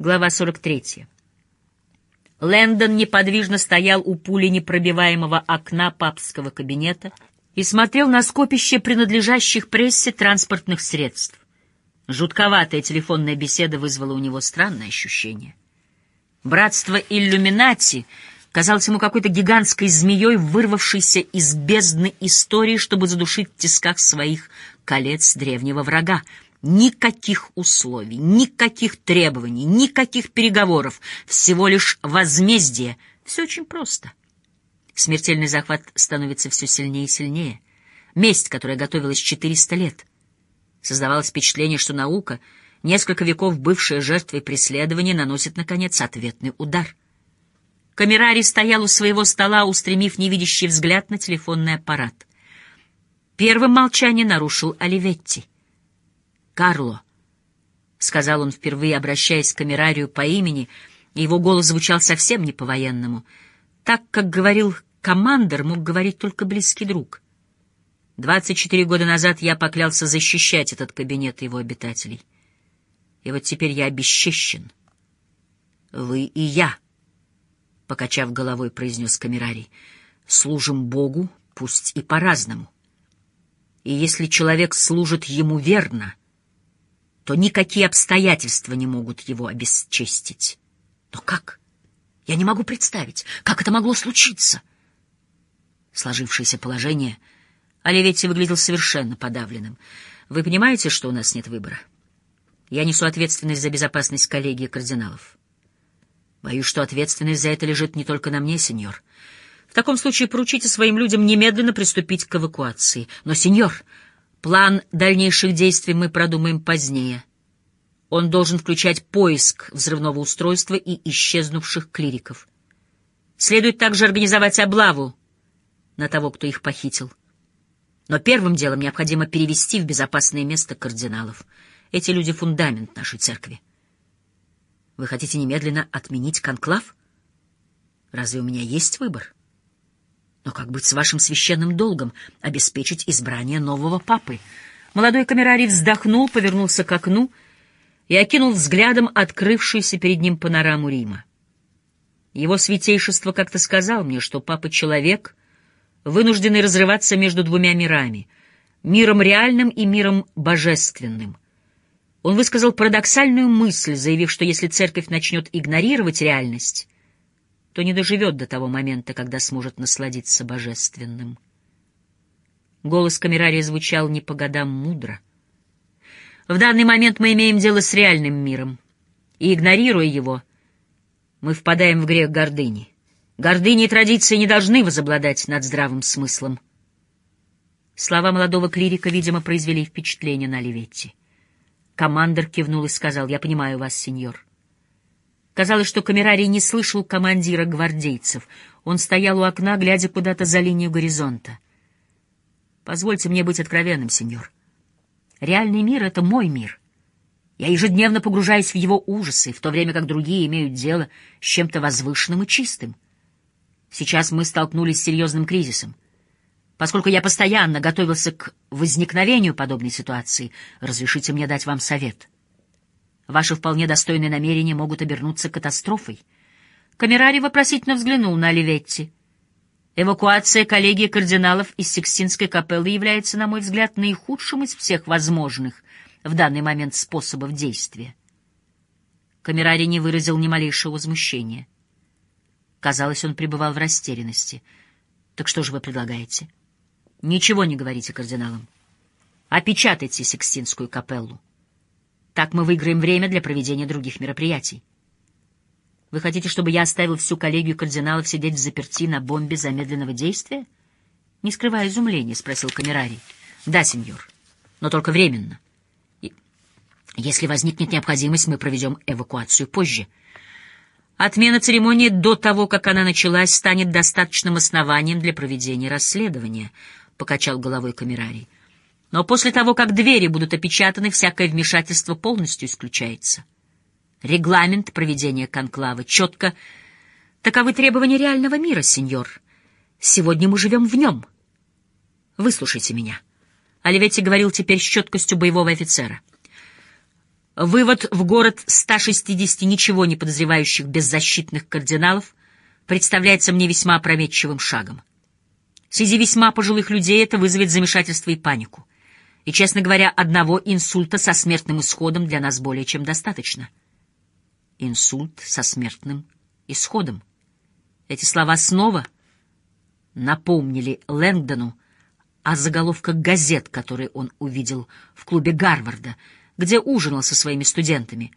Глава 43. Лэндон неподвижно стоял у пули непробиваемого окна папского кабинета и смотрел на скопище принадлежащих прессе транспортных средств. Жутковатая телефонная беседа вызвала у него странное ощущение. Братство иллюминати казалось ему какой-то гигантской змеей, вырвавшейся из бездны истории, чтобы задушить в тисках своих колец древнего врага. Никаких условий, никаких требований, никаких переговоров, всего лишь возмездие. Все очень просто. Смертельный захват становится все сильнее и сильнее. Месть, которая готовилась 400 лет — Создавалось впечатление, что наука, несколько веков бывшая жертвой преследования, наносит, наконец, ответный удар. Камерарий стоял у своего стола, устремив невидящий взгляд на телефонный аппарат. Первым молчание нарушил Оливетти. «Карло», — сказал он впервые, обращаясь к камерарию по имени, и его голос звучал совсем не по-военному. Так, как говорил командор, мог говорить только близкий друг — Двадцать четыре года назад я поклялся защищать этот кабинет и его обитателей. И вот теперь я обесчещен. Вы и я, — покачав головой, произнес Камерарий, — служим Богу, пусть и по-разному. И если человек служит ему верно, то никакие обстоятельства не могут его обесчестить. Но как? Я не могу представить, как это могло случиться. Сложившееся положение — Оливетти выглядел совершенно подавленным. «Вы понимаете, что у нас нет выбора? Я несу ответственность за безопасность коллегии кардиналов. Боюсь, что ответственность за это лежит не только на мне, сеньор. В таком случае поручите своим людям немедленно приступить к эвакуации. Но, сеньор, план дальнейших действий мы продумаем позднее. Он должен включать поиск взрывного устройства и исчезнувших клириков. Следует также организовать облаву на того, кто их похитил. Но первым делом необходимо перевести в безопасное место кардиналов. Эти люди — фундамент нашей церкви. Вы хотите немедленно отменить конклав? Разве у меня есть выбор? Но как быть с вашим священным долгом — обеспечить избрание нового папы? Молодой камерарий вздохнул, повернулся к окну и окинул взглядом открывшуюся перед ним панораму Рима. Его святейшество как-то сказал мне, что папа — человек, вынужденный разрываться между двумя мирами — миром реальным и миром божественным. Он высказал парадоксальную мысль, заявив, что если церковь начнет игнорировать реальность, то не доживет до того момента, когда сможет насладиться божественным. Голос камерария звучал не по годам мудро. В данный момент мы имеем дело с реальным миром, и, игнорируя его, мы впадаем в грех гордыни. Гордыни и традиции не должны возобладать над здравым смыслом. Слова молодого клирика, видимо, произвели впечатление на Оливетти. Командор кивнул и сказал, «Я понимаю вас, сеньор». Казалось, что камерарий не слышал командира гвардейцев. Он стоял у окна, глядя куда-то за линию горизонта. «Позвольте мне быть откровенным, сеньор. Реальный мир — это мой мир. Я ежедневно погружаюсь в его ужасы, в то время как другие имеют дело с чем-то возвышенным и чистым. Сейчас мы столкнулись с серьезным кризисом. Поскольку я постоянно готовился к возникновению подобной ситуации, разрешите мне дать вам совет. Ваши вполне достойные намерения могут обернуться катастрофой. Камерарий вопросительно взглянул на Оливетти. Эвакуация коллегии кардиналов из Сикстинской капеллы является, на мой взгляд, наихудшим из всех возможных в данный момент способов действия. Камерарий не выразил ни малейшего возмущения. Казалось, он пребывал в растерянности. «Так что же вы предлагаете?» «Ничего не говорите кардиналам. Опечатайте Сикстинскую капеллу. Так мы выиграем время для проведения других мероприятий. Вы хотите, чтобы я оставил всю коллегию кардиналов сидеть в заперти на бомбе замедленного действия?» Не скрывая изумления, спросил камерарий. «Да, сеньор, но только временно. И если возникнет необходимость, мы проведем эвакуацию позже». Отмена церемонии до того, как она началась, станет достаточным основанием для проведения расследования, — покачал головой камерарий. Но после того, как двери будут опечатаны, всякое вмешательство полностью исключается. Регламент проведения конклава четко... Таковы требования реального мира, сеньор. Сегодня мы живем в нем. Выслушайте меня. Оливетти говорил теперь с четкостью боевого офицера. Вывод в город 160 ничего не подозревающих беззащитных кардиналов представляется мне весьма опрометчивым шагом. Среди весьма пожилых людей это вызовет замешательство и панику. И, честно говоря, одного инсульта со смертным исходом для нас более чем достаточно. Инсульт со смертным исходом. Эти слова снова напомнили Лэнгдону о заголовках газет, которые он увидел в клубе Гарварда — где ужинал со своими студентами.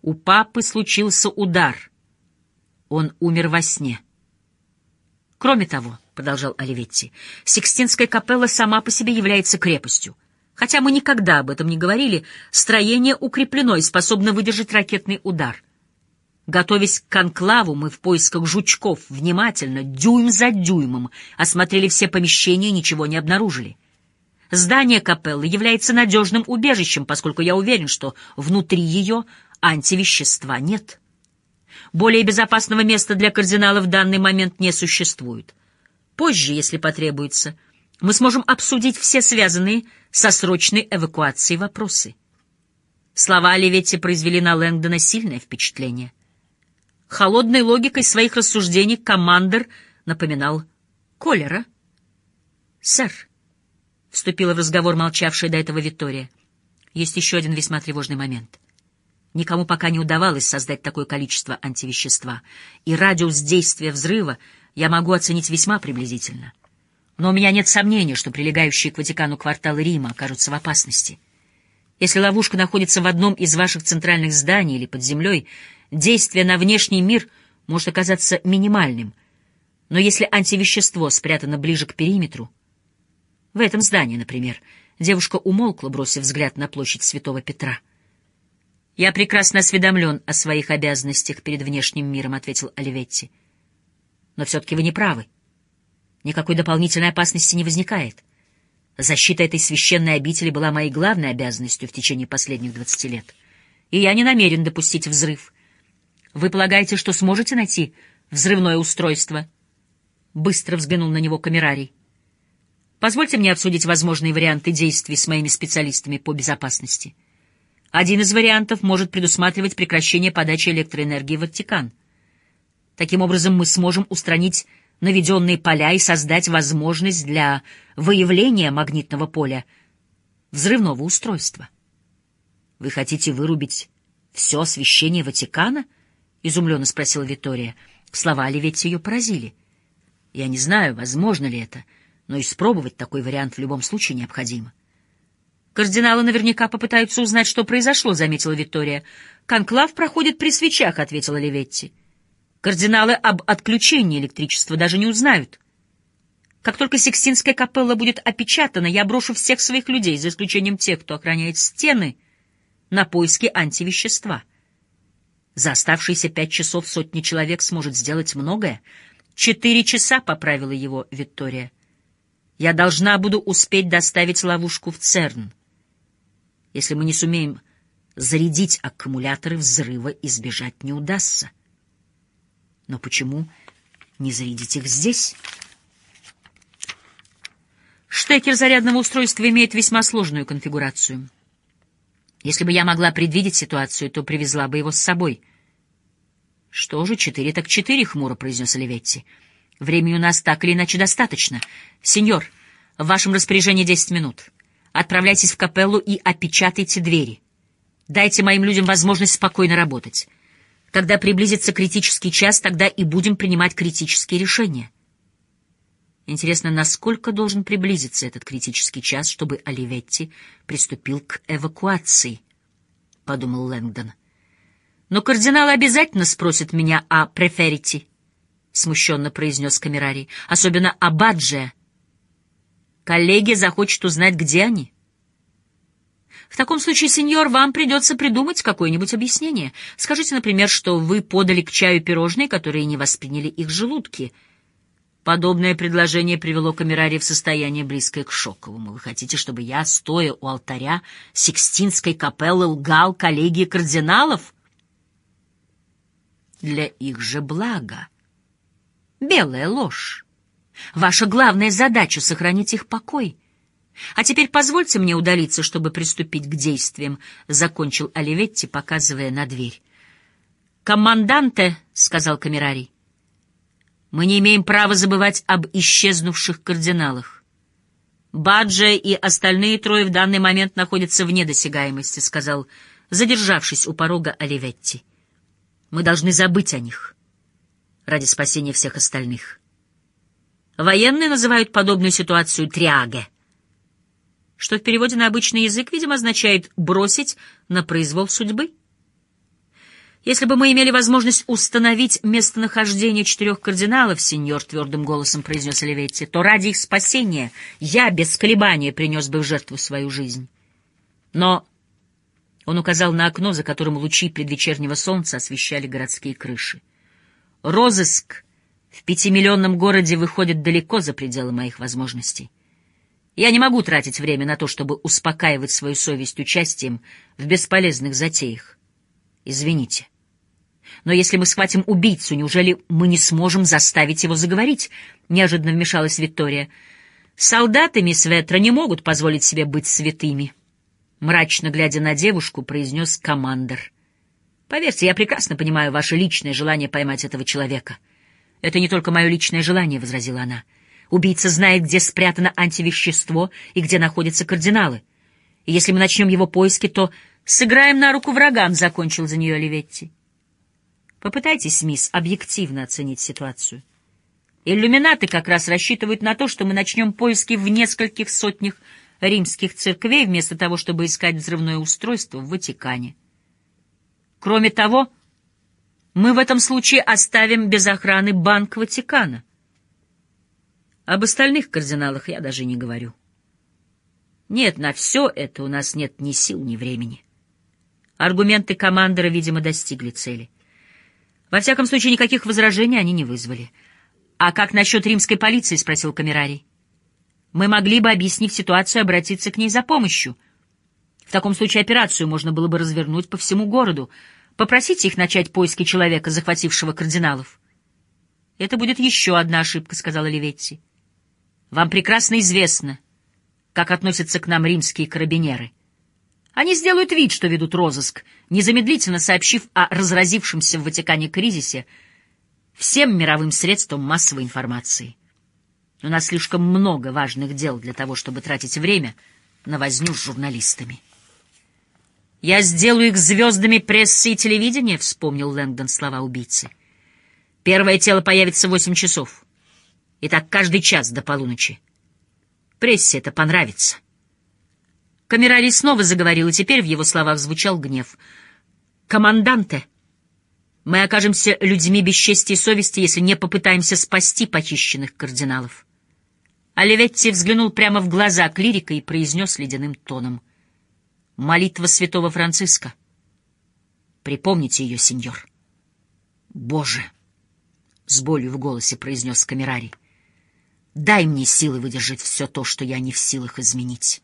У папы случился удар. Он умер во сне. Кроме того, — продолжал Оливетти, — Сикстинская капелла сама по себе является крепостью. Хотя мы никогда об этом не говорили, строение укреплено и способно выдержать ракетный удар. Готовясь к конклаву, мы в поисках жучков внимательно, дюйм за дюймом, осмотрели все помещения и ничего не обнаружили. Здание капеллы является надежным убежищем, поскольку я уверен, что внутри ее антивещества нет. Более безопасного места для кардинала в данный момент не существует. Позже, если потребуется, мы сможем обсудить все связанные со срочной эвакуацией вопросы. Слова Оливетти произвели на Лэнгдона сильное впечатление. Холодной логикой своих рассуждений командир напоминал Колера. «Сэр», — вступила в разговор молчавшая до этого Виктория. «Есть еще один весьма тревожный момент. Никому пока не удавалось создать такое количество антивещества, и радиус действия взрыва я могу оценить весьма приблизительно. Но у меня нет сомнения, что прилегающие к Ватикану кварталы Рима окажутся в опасности. Если ловушка находится в одном из ваших центральных зданий или под землей, действие на внешний мир может оказаться минимальным. Но если антивещество спрятано ближе к периметру, в этом здании, например. Девушка умолкла, бросив взгляд на площадь Святого Петра. «Я прекрасно осведомлен о своих обязанностях перед внешним миром», — ответил Оливетти. «Но все-таки вы не правы. Никакой дополнительной опасности не возникает. Защита этой священной обители была моей главной обязанностью в течение последних двадцати лет. И я не намерен допустить взрыв. Вы полагаете, что сможете найти взрывное устройство?» Быстро взглянул на него камерарий. Позвольте мне обсудить возможные варианты действий с моими специалистами по безопасности. Один из вариантов может предусматривать прекращение подачи электроэнергии в Ватикан. Таким образом, мы сможем устранить наведенные поля и создать возможность для выявления магнитного поля взрывного устройства. Вы хотите вырубить все освещение Ватикана? — изумленно спросила Витория. Слова Оливетти ее поразили. Я не знаю, возможно ли это, — но испробовать такой вариант в любом случае необходимо. «Кардиналы наверняка попытаются узнать, что произошло», — заметила Виктория. «Конклав проходит при свечах», — ответила Леветти. «Кардиналы об отключении электричества даже не узнают. Как только Сикстинская капелла будет опечатана, я брошу всех своих людей, за исключением тех, кто охраняет стены, на поиски антивещества. За оставшиеся пять часов сотни человек сможет сделать многое. Четыре часа, — поправила его Виктория. Я должна буду успеть доставить ловушку в ЦЕРН. Если мы не сумеем зарядить аккумуляторы, взрыва избежать не удастся. Но почему не зарядить их здесь? Штекер зарядного устройства имеет весьма сложную конфигурацию. Если бы я могла предвидеть ситуацию, то привезла бы его с собой. — Что же, четыре так четыре, — хмуро произнес Оливетти. — Времени у нас так или иначе достаточно. Сеньор, в вашем распоряжении десять минут. Отправляйтесь в капеллу и опечатайте двери. Дайте моим людям возможность спокойно работать. Когда приблизится критический час, тогда и будем принимать критические решения. Интересно, насколько должен приблизиться этот критический час, чтобы Оливетти приступил к эвакуации, — подумал Лэнгдон. Но кардинал обязательно спросит меня о преферите. — смущенно произнес Камерарий. — Особенно Абаджия. Коллеги захочет узнать, где они. В таком случае, сеньор, вам придется придумать какое-нибудь объяснение. Скажите, например, что вы подали к чаю пирожные, которые не восприняли их желудки. Подобное предложение привело Камерария в состояние, близкое к шоковому. Вы хотите, чтобы я, стоя у алтаря Сикстинской капеллы, лгал коллегии кардиналов? Для их же блага. Белая ложь. Ваша главная задача — сохранить их покой. А теперь позвольте мне удалиться, чтобы приступить к действиям, — закончил Оливетти, показывая на дверь. «Команданте», — сказал Камерарий, — «мы не имеем права забывать об исчезнувших кардиналах. Баджа и остальные трое в данный момент находятся вне досягаемости», — сказал, задержавшись у порога Оливетти. «Мы должны забыть о них ради спасения всех остальных». Военные называют подобную ситуацию «триаге», что в переводе на обычный язык, видимо, означает «бросить на произвол судьбы». Если бы мы имели возможность установить местонахождение четырех кардиналов, сеньор твердым голосом произнес Оливетти, то ради их спасения я без колебания принес бы в жертву свою жизнь. Но он указал на окно, за которым лучи предвечернего солнца освещали городские крыши. Розыск в пятимиллионном городе выходит далеко за пределы моих возможностей. Я не могу тратить время на то, чтобы успокаивать свою совесть участием в бесполезных затеях. Извините. Но если мы схватим убийцу, неужели мы не сможем заставить его заговорить? Неожиданно вмешалась Виктория. Солдаты, мисс Ветра, не могут позволить себе быть святыми. Мрачно глядя на девушку, произнес командор. Поверьте, я прекрасно понимаю ваше личное желание поймать этого человека. Это не только мое личное желание, — возразила она. Убийца знает, где спрятано антивещество и где находятся кардиналы. И если мы начнем его поиски, то сыграем на руку врагам, — закончил за нее Оливетти. Попытайтесь, мисс, объективно оценить ситуацию. Иллюминаты как раз рассчитывают на то, что мы начнем поиски в нескольких сотнях римских церквей, вместо того, чтобы искать взрывное устройство в Ватикане. Кроме того, мы в этом случае оставим без охраны Банк Ватикана. Об остальных кардиналах я даже не говорю. Нет, на все это у нас нет ни сил, ни времени. Аргументы командора, видимо, достигли цели — во всяком случае, никаких возражений они не вызвали. «А как насчет римской полиции?» — спросил Камерарий. «Мы могли бы, объяснив ситуацию, обратиться к ней за помощью. В таком случае операцию можно было бы развернуть по всему городу. Попросите их начать поиски человека, захватившего кардиналов». «Это будет еще одна ошибка», — сказала Леветти. «Вам прекрасно известно, как относятся к нам римские карабинеры». Они сделают вид, что ведут розыск, незамедлительно сообщив о разразившемся в Ватикане кризисе всем мировым средствам массовой информации. У нас слишком много важных дел для того, чтобы тратить время на возню с журналистами. «Я сделаю их звездами прессы и телевидения», — вспомнил Лэнгдон слова убийцы. «Первое тело появится в восемь часов. И так каждый час до полуночи. Прессе это понравится». Камерарий снова заговорил, и теперь в его словах звучал гнев. «Команданте, мы окажемся людьми без чести и совести, если не попытаемся спасти похищенных кардиналов». Оливетти взглянул прямо в глаза клирика и произнес ледяным тоном. «Молитва святого Франциска. Припомните ее, сеньор». «Боже!» — с болью в голосе произнес Камерарий. «Дай мне силы выдержать все то, что я не в силах изменить».